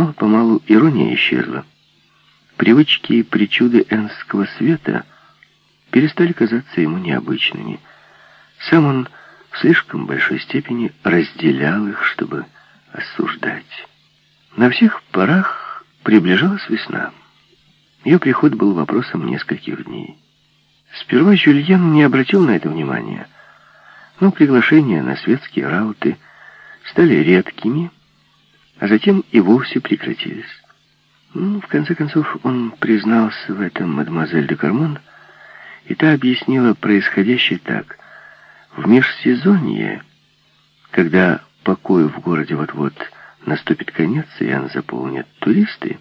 Мало-помалу ирония исчезла. Привычки и причуды энского света перестали казаться ему необычными. Сам он в слишком большой степени разделял их, чтобы осуждать. На всех парах приближалась весна. Ее приход был вопросом нескольких дней. Сперва Жюльен не обратил на это внимания, но приглашения на светские рауты стали редкими, а затем и вовсе прекратились. Ну, в конце концов, он признался в этом мадемуазель де Кармон, и та объяснила происходящее так. В межсезонье, когда покою в городе вот-вот наступит конец, и он заполнят туристы,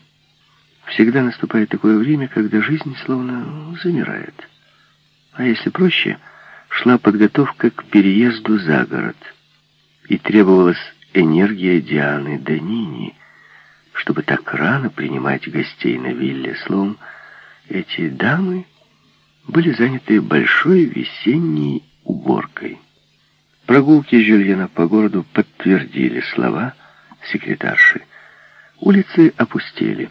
всегда наступает такое время, когда жизнь словно замирает. А если проще, шла подготовка к переезду за город, и требовалась энергия Дианы Данини, чтобы так рано принимать гостей на вилле. Словом, эти дамы были заняты большой весенней уборкой. Прогулки Жюльена по городу подтвердили слова секретарши. Улицы опустели.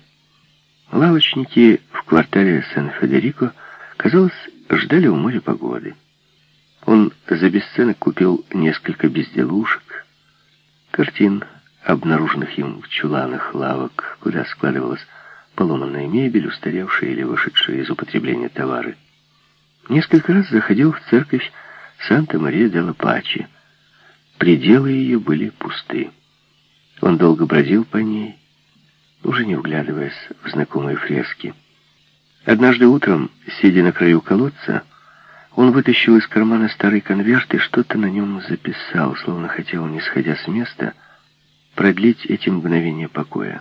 Лавочники в квартале Сан-Федерико, казалось, ждали у моря погоды. Он за бесценок купил несколько безделушек, картин, обнаруженных им в чуланах лавок, куда складывалась поломанная мебель, устаревшие или вышедшие из употребления товары. Несколько раз заходил в церковь Санта-Мария-де-Ла-Пачи. Пределы ее были пусты. Он долго бродил по ней, уже не вглядываясь в знакомые фрески. Однажды утром, сидя на краю колодца, он вытащил из кармана старый конверт и что-то на нем записал, словно хотел, не сходя с места, продлить эти мгновения покоя.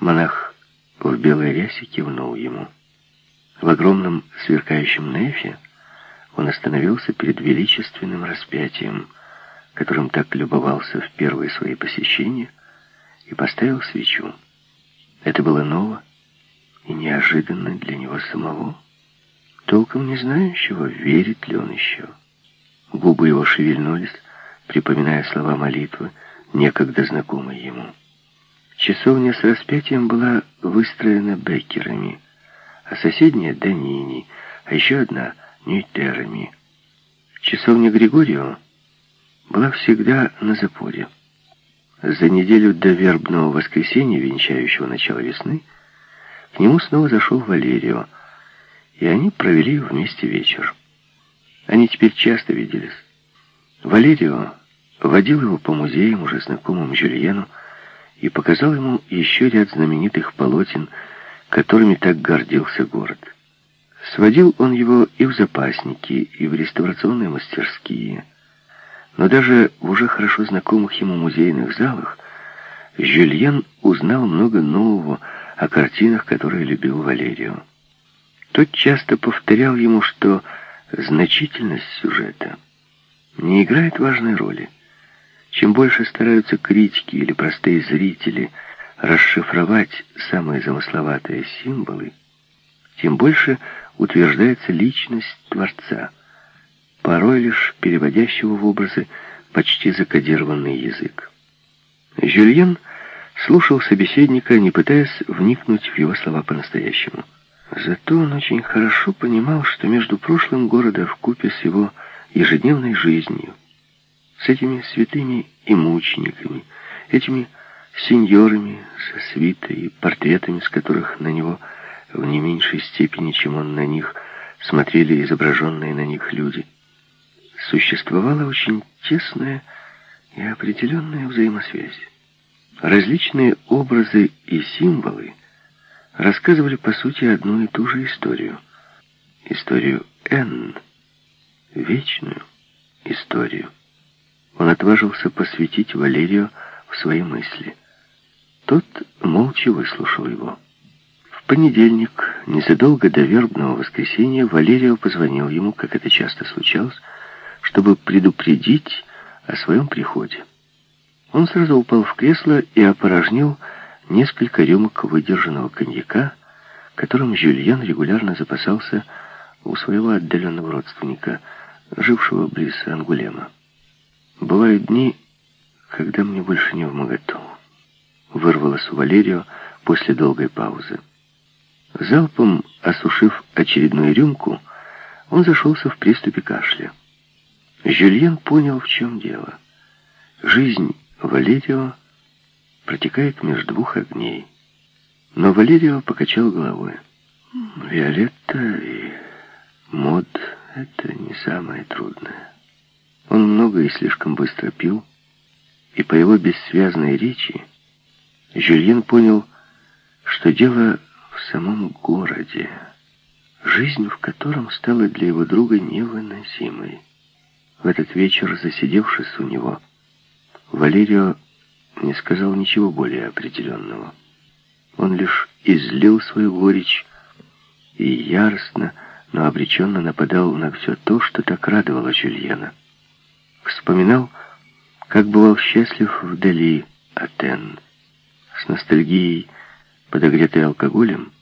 Монах в белой рясе кивнул ему. В огромном сверкающем нефе он остановился перед величественным распятием, которым так любовался в первые свои посещения, и поставил свечу. Это было ново и неожиданно для него самого, толком не знающего, верит ли он еще. Губы его шевельнулись, припоминая слова молитвы, некогда знакомые ему. Часовня с распятием была выстроена беккерами, а соседняя — Данини, а еще одна — Нюйтерами. Часовня Григорио была всегда на запоре. За неделю до вербного воскресенья, венчающего начало весны, к нему снова зашел Валерио, и они провели вместе вечер. Они теперь часто виделись. Валерио водил его по музеям, уже знакомым Жюльену, и показал ему еще ряд знаменитых полотен, которыми так гордился город. Сводил он его и в запасники, и в реставрационные мастерские – но даже в уже хорошо знакомых ему музейных залах Жюльен узнал много нового о картинах, которые любил Валерио. Тот часто повторял ему, что значительность сюжета не играет важной роли. Чем больше стараются критики или простые зрители расшифровать самые замысловатые символы, тем больше утверждается личность Творца – порой лишь переводящего в образы почти закодированный язык. Жюльен слушал собеседника, не пытаясь вникнуть в его слова по-настоящему. Зато он очень хорошо понимал, что между прошлым города в купе с его ежедневной жизнью, с этими святыми и мучениками, этими сеньорами со свитой и портретами, с которых на него в не меньшей степени, чем он на них, смотрели изображенные на них люди, существовала очень тесная и определенная взаимосвязь. Различные образы и символы рассказывали, по сути, одну и ту же историю. Историю Н, вечную историю. Он отважился посвятить Валерию в свои мысли. Тот молча выслушал его. В понедельник, незадолго до вербного воскресенья, Валерио позвонил ему, как это часто случалось, чтобы предупредить о своем приходе. Он сразу упал в кресло и опорожнил несколько рюмок выдержанного коньяка, которым Жюльен регулярно запасался у своего отдаленного родственника, жившего близ Ангулема. «Бывают дни, когда мне больше не в моготу. вырвалось у Валерио после долгой паузы. Залпом осушив очередную рюмку, он зашелся в приступе кашля. Жюльен понял, в чем дело. Жизнь Валерио протекает между двух огней. Но Валерио покачал головой. Виолетта и мод — это не самое трудное. Он много и слишком быстро пил, и по его бессвязной речи Жюльен понял, что дело в самом городе, жизнь в котором стала для его друга невыносимой. В этот вечер, засидевшись у него, Валерио не сказал ничего более определенного. Он лишь излил свою горечь и яростно, но обреченно нападал на все то, что так радовало Жюльена. Вспоминал, как бывал счастлив вдали Атен. С ностальгией, подогретой алкоголем,